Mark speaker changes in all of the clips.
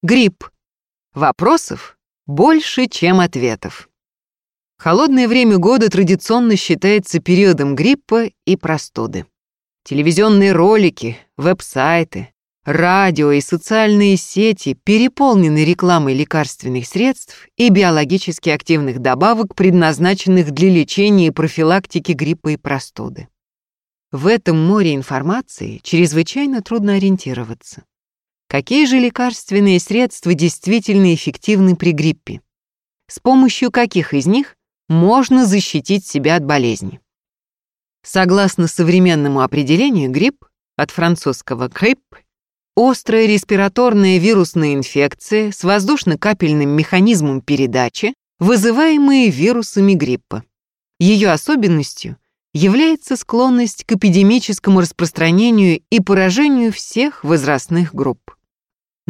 Speaker 1: Грипп. Вопросов больше, чем ответов. Холодное время года традиционно считается периодом гриппа и простуды. Телевизионные ролики, веб-сайты, радио и социальные сети переполнены рекламой лекарственных средств и биологически активных добавок, предназначенных для лечения и профилактики гриппа и простуды. В этом море информации чрезвычайно трудно ориентироваться. Какие же лекарственные средства действительно эффективны при гриппе? С помощью каких из них можно защитить себя от болезни? Согласно современному определению, грипп, от французского «грипп», острая респираторная вирусная инфекция с воздушно-капельным механизмом передачи, вызываемые вирусами гриппа. Ее особенностью является склонность к эпидемическому распространению и поражению всех возрастных групп.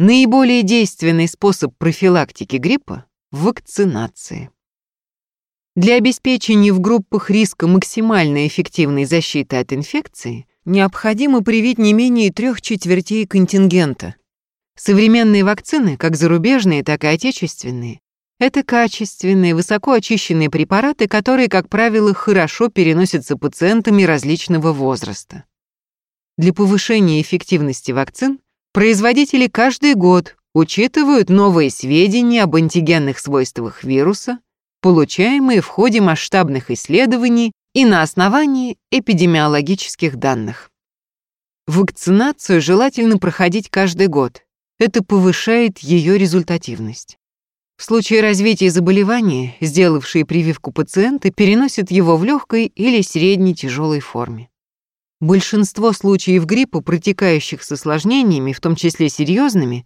Speaker 1: Наиболее действенный способ профилактики гриппа – вакцинация. Для обеспечения в группах риска максимально эффективной защиты от инфекции необходимо привить не менее трех четвертей контингента. Современные вакцины, как зарубежные, так и отечественные, это качественные, высоко очищенные препараты, которые, как правило, хорошо переносятся пациентами различного возраста. Для повышения эффективности вакцин Производители каждый год учитывают новые сведения об антигенных свойствах вируса, получаемые в ходе масштабных исследований и на основании эпидемиологических данных. Вакцинацию желательно проходить каждый год. Это повышает ее результативность. В случае развития заболевания, сделавшие прививку пациенты переносят его в легкой или средней тяжелой форме. Большинство случаев гриппа, протекающих с осложнениями, в том числе серьезными,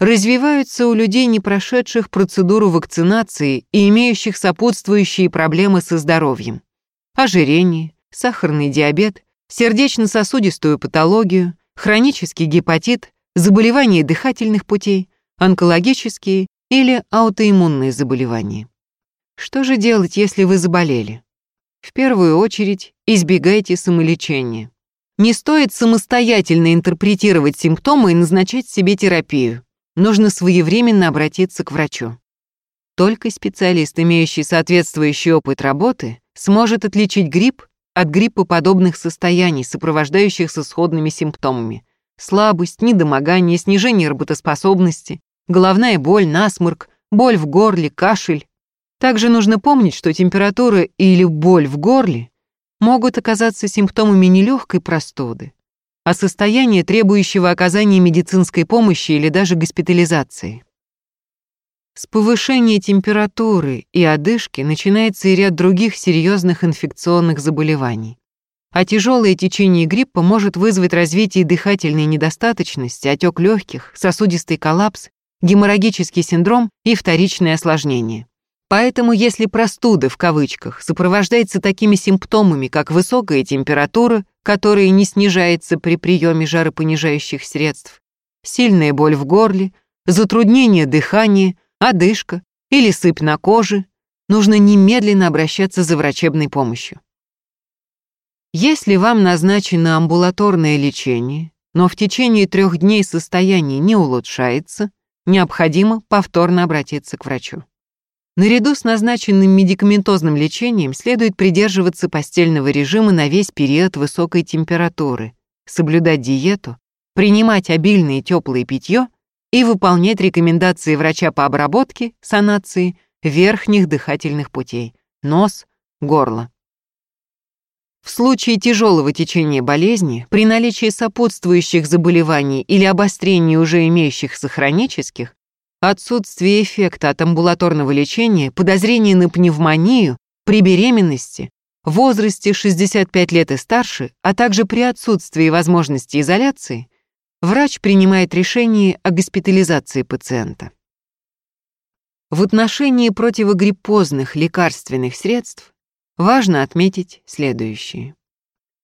Speaker 1: развиваются у людей, не прошедших процедуру вакцинации и имеющих сопутствующие проблемы со здоровьем. Ожирение, сахарный диабет, сердечно-сосудистую патологию, хронический гепатит, заболевания дыхательных путей, онкологические или аутоиммунные заболевания. Что же делать, если вы заболели? В первую очередь избегайте самолечения. Не стоит самостоятельно интерпретировать симптомы и назначать себе терапию. Нужно своевременно обратиться к врачу. Только специалист, имеющий соответствующий опыт работы, сможет отличить грипп от гриппоподобных состояний, сопровождающихся сходными симптомами. Слабость, недомогание, снижение работоспособности, головная боль, насморк, боль в горле, кашель. Также нужно помнить, что температура или боль в горле могут оказаться симптомами нелегкой простуды, а состояния, требующего оказания медицинской помощи или даже госпитализации. С повышения температуры и одышки начинается и ряд других серьезных инфекционных заболеваний. А тяжелое течение гриппа может вызвать развитие дыхательной недостаточности, отек легких, сосудистый коллапс, геморрагический синдром и вторичные осложнения. Поэтому если простуда в кавычках сопровождается такими симптомами, как высокая температура, которая не снижается при приеме жаропонижающих средств, сильная боль в горле, затруднение дыхания, одышка или сыпь на коже, нужно немедленно обращаться за врачебной помощью. Если вам назначено амбулаторное лечение, но в течение трех дней состояние не улучшается, необходимо повторно обратиться к врачу. Наряду с назначенным медикаментозным лечением следует придерживаться постельного режима на весь период высокой температуры, соблюдать диету, принимать обильное теплое питье и выполнять рекомендации врача по обработке, санации верхних дыхательных путей, нос, горло. В случае тяжелого течения болезни, при наличии сопутствующих заболеваний или обострении уже имеющихся хронических, Отсутствие эффекта от амбулаторного лечения, подозрение на пневмонию при беременности, возрасте 65 лет и старше, а также при отсутствии возможности изоляции, врач принимает решение о госпитализации пациента. В отношении противогриппозных лекарственных средств важно отметить следующее.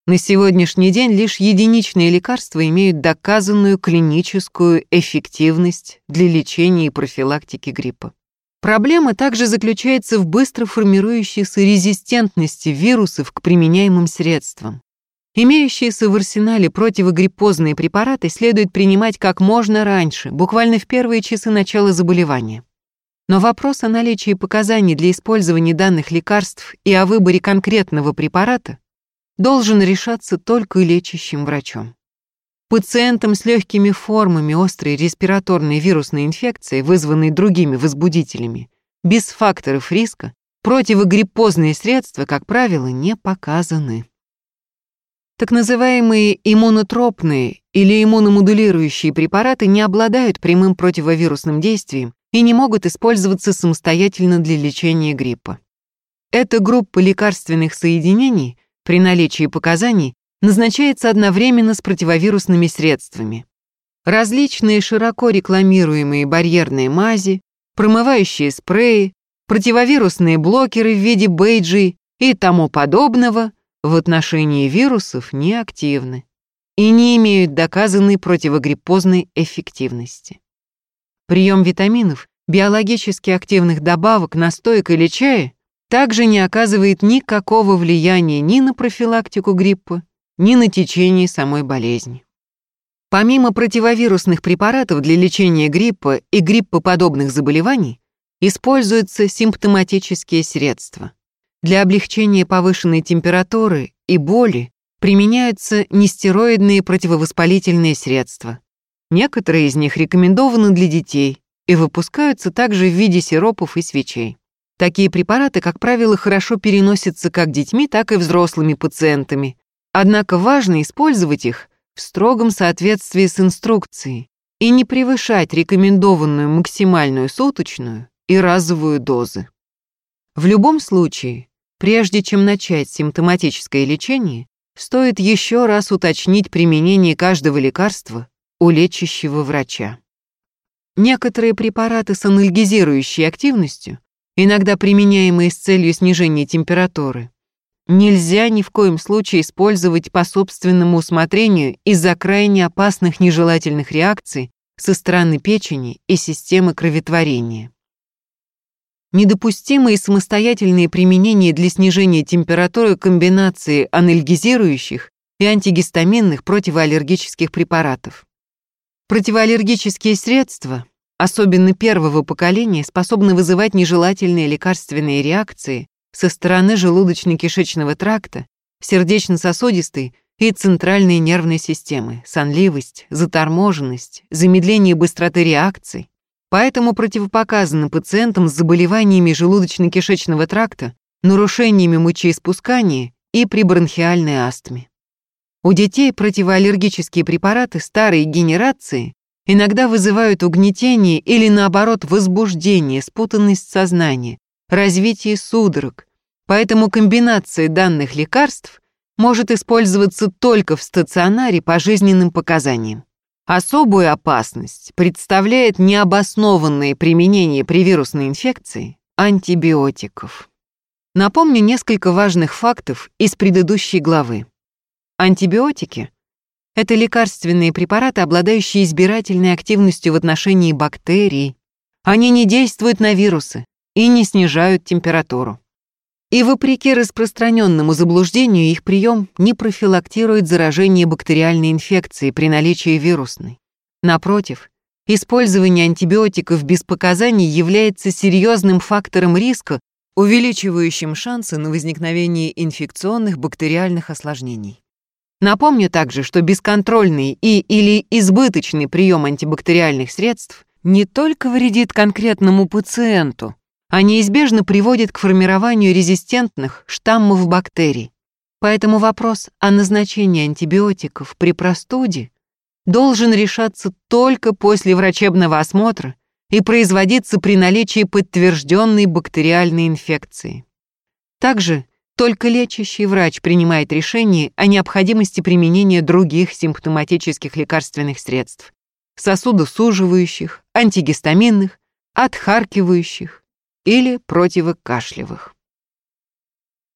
Speaker 1: На сегодняшний день лишь единичные лекарства имеют доказанную клиническую эффективность для лечения и профилактики гриппа. Проблема также заключается в быстро формирующейся резистентности вирусов к применяемым средствам. Имеющиеся в арсенале противогриппозные препараты следует принимать как можно раньше, буквально в первые часы начала заболевания. Но вопрос о наличии показаний для использования данных лекарств и о выборе конкретного препарата должен решаться только лечащим врачом. Пациентам с легкими формами острой респираторной вирусной инфекции, вызванной другими возбудителями, без факторов риска, противогриппозные средства, как правило, не показаны. Так называемые иммунотропные или иммуномодулирующие препараты не обладают прямым противовирусным действием и не могут использоваться самостоятельно для лечения гриппа. Эта группа лекарственных соединений при наличии показаний назначается одновременно с противовирусными средствами. Различные широко рекламируемые барьерные мази, промывающие спреи, противовирусные блокеры в виде бейджи и тому подобного в отношении вирусов не активны и не имеют доказанной противогриппозной эффективности. Прием витаминов, биологически активных добавок, настоек или чая также не оказывает никакого влияния ни на профилактику гриппа, ни на течение самой болезни. Помимо противовирусных препаратов для лечения гриппа и гриппоподобных заболеваний, используются симптоматические средства. Для облегчения повышенной температуры и боли применяются нестероидные противовоспалительные средства. Некоторые из них рекомендованы для детей и выпускаются также в виде сиропов и свечей. Такие препараты, как правило, хорошо переносятся как детьми, так и взрослыми пациентами. Однако важно использовать их в строгом соответствии с инструкцией и не превышать рекомендованную максимальную суточную и разовую дозы. В любом случае, Прежде чем начать симптоматическое лечение, стоит еще раз уточнить применение каждого лекарства у лечащего врача. Некоторые препараты с анальгезирующей активностью, иногда применяемые с целью снижения температуры, нельзя ни в коем случае использовать по собственному усмотрению из-за крайне опасных нежелательных реакций со стороны печени и системы кроветворения. Недопустимые самостоятельные применения для снижения температуры комбинации анальгезирующих и антигистаминных противоаллергических препаратов. Противоаллергические средства, особенно первого поколения, способны вызывать нежелательные лекарственные реакции со стороны желудочно-кишечного тракта, сердечно-сосудистой и центральной нервной системы, сонливость, заторможенность, замедление быстроты реакций, Поэтому противопоказано пациентам с заболеваниями желудочно-кишечного тракта, нарушениями мочеиспускания и при бронхиальной астме. У детей противоаллергические препараты старой генерации иногда вызывают угнетение или, наоборот, возбуждение, спутанность сознания, развитие судорог, поэтому комбинация данных лекарств может использоваться только в стационаре по жизненным показаниям. Особую опасность представляет необоснованное применение при вирусной инфекции антибиотиков. Напомню несколько важных фактов из предыдущей главы. Антибиотики — это лекарственные препараты, обладающие избирательной активностью в отношении бактерий. Они не действуют на вирусы и не снижают температуру. И вопреки распространенному заблуждению, их прием не профилактирует заражение бактериальной инфекцией при наличии вирусной. Напротив, использование антибиотиков без показаний является серьезным фактором риска, увеличивающим шансы на возникновение инфекционных бактериальных осложнений. Напомню также, что бесконтрольный и или избыточный прием антибактериальных средств не только вредит конкретному пациенту, а неизбежно приводит к формированию резистентных штаммов бактерий. Поэтому вопрос о назначении антибиотиков при простуде должен решаться только после врачебного осмотра и производиться при наличии подтвержденной бактериальной инфекции. Также только лечащий врач принимает решение о необходимости применения других симптоматических лекарственных средств, сосудосуживающих, антигистаминных, отхаркивающих, или противокашлевых.